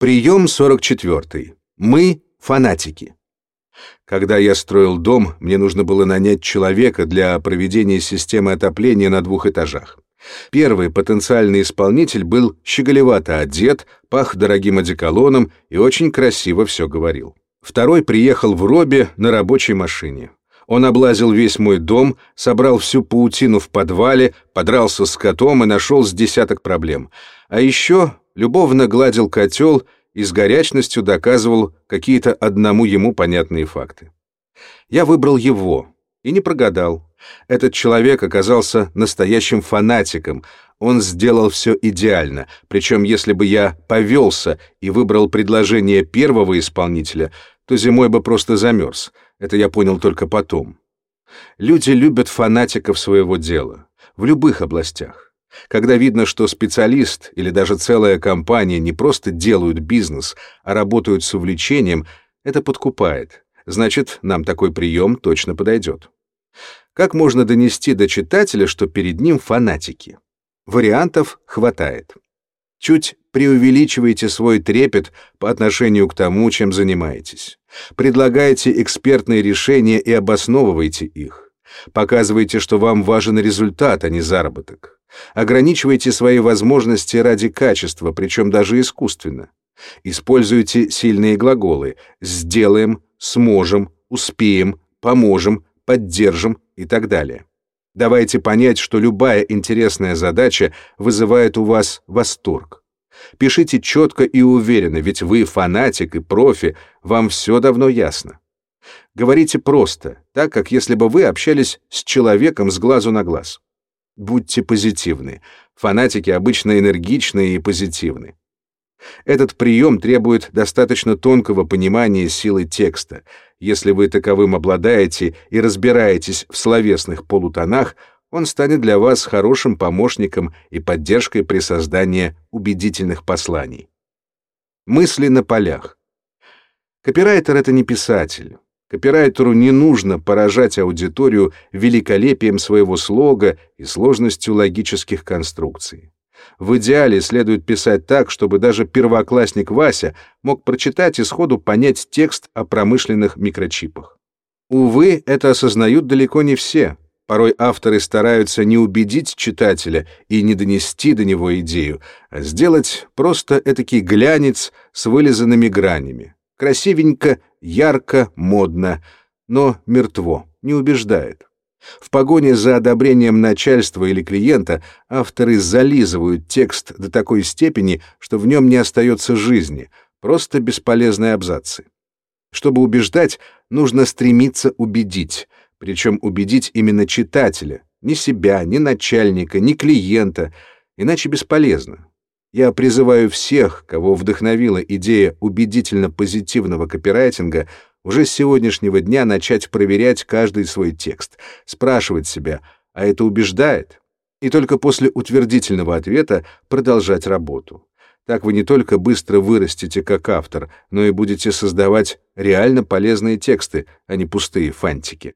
Прием 44. Мы — фанатики. Когда я строил дом, мне нужно было нанять человека для проведения системы отопления на двух этажах. Первый потенциальный исполнитель был щеголевато одет, пах дорогим одеколоном и очень красиво все говорил. Второй приехал в робе на рабочей машине. Он облазил весь мой дом, собрал всю паутину в подвале, подрался с котом и нашел с десяток проблем. А еще любовно гладил котел и с горячностью доказывал какие-то одному ему понятные факты. Я выбрал его и не прогадал. Этот человек оказался настоящим фанатиком. Он сделал все идеально, причем если бы я повелся и выбрал предложение первого исполнителя, то зимой бы просто замерз. Это я понял только потом. Люди любят фанатиков своего дела в любых областях. Когда видно, что специалист или даже целая компания не просто делают бизнес, а работают с увлечением, это подкупает. Значит, нам такой прием точно подойдет. Как можно донести до читателя, что перед ним фанатики? Вариантов хватает. Чуть преувеличивайте свой трепет по отношению к тому, чем занимаетесь. Предлагайте экспертные решения и обосновывайте их. Показывайте, что вам важен результат, а не заработок. Ограничивайте свои возможности ради качества, причем даже искусственно. Используйте сильные глаголы «сделаем», «сможем», «успеем», «поможем», «поддержим» и так далее. Давайте понять, что любая интересная задача вызывает у вас восторг. Пишите четко и уверенно, ведь вы фанатик и профи, вам все давно ясно. Говорите просто, так как если бы вы общались с человеком с глазу на глаз. Будьте позитивны. Фанатики обычно энергичны и позитивны. Этот прием требует достаточно тонкого понимания силы текста. Если вы таковым обладаете и разбираетесь в словесных полутонах, он станет для вас хорошим помощником и поддержкой при создании убедительных посланий. Мысли на полях. Копирайтер — это не писатель. Копирайтеру не нужно поражать аудиторию великолепием своего слога и сложностью логических конструкций. В идеале следует писать так, чтобы даже первоклассник Вася мог прочитать и сходу понять текст о промышленных микрочипах. Увы, это осознают далеко не все. Порой авторы стараются не убедить читателя и не донести до него идею, а сделать просто этакий глянец с вылизанными гранями. Красивенько, ярко, модно, но мертво, не убеждает. В погоне за одобрением начальства или клиента авторы зализывают текст до такой степени, что в нем не остается жизни, просто бесполезные абзацы. Чтобы убеждать, нужно стремиться убедить, причем убедить именно читателя, ни себя, ни начальника, ни клиента, иначе бесполезно. Я призываю всех, кого вдохновила идея убедительно позитивного копирайтинга, уже с сегодняшнего дня начать проверять каждый свой текст, спрашивать себя, а это убеждает? И только после утвердительного ответа продолжать работу. Так вы не только быстро вырастете как автор, но и будете создавать реально полезные тексты, а не пустые фантики.